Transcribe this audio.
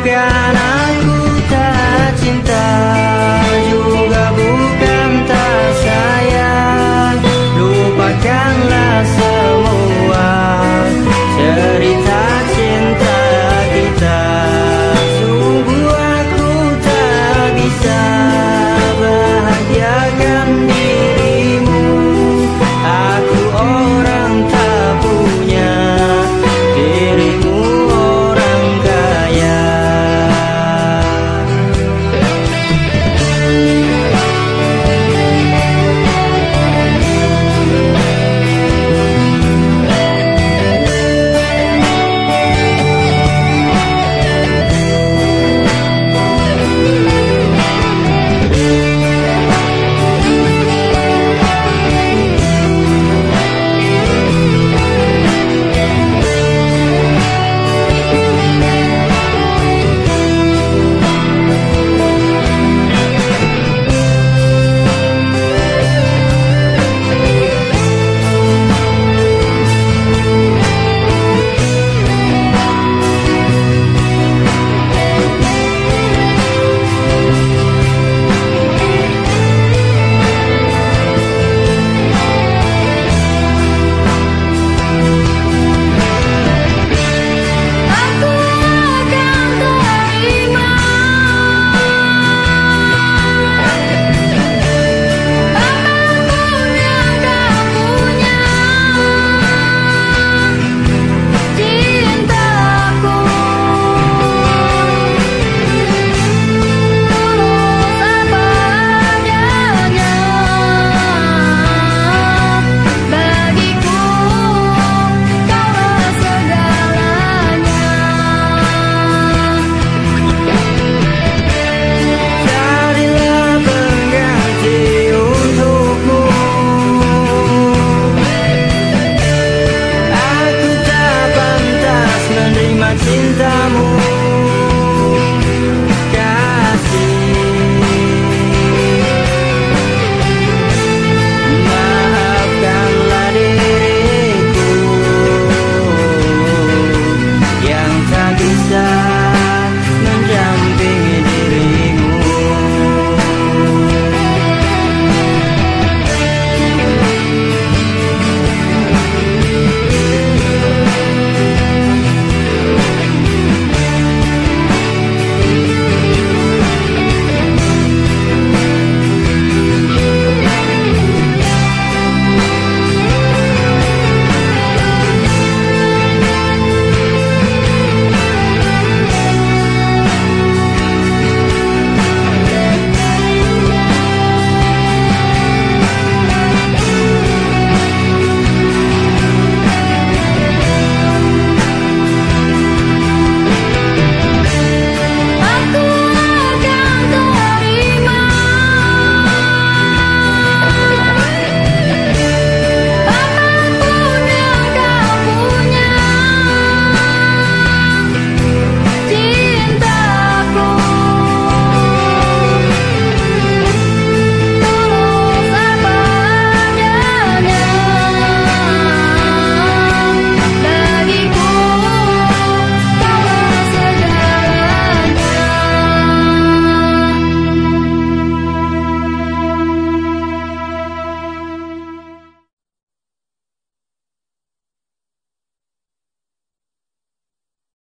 lugar.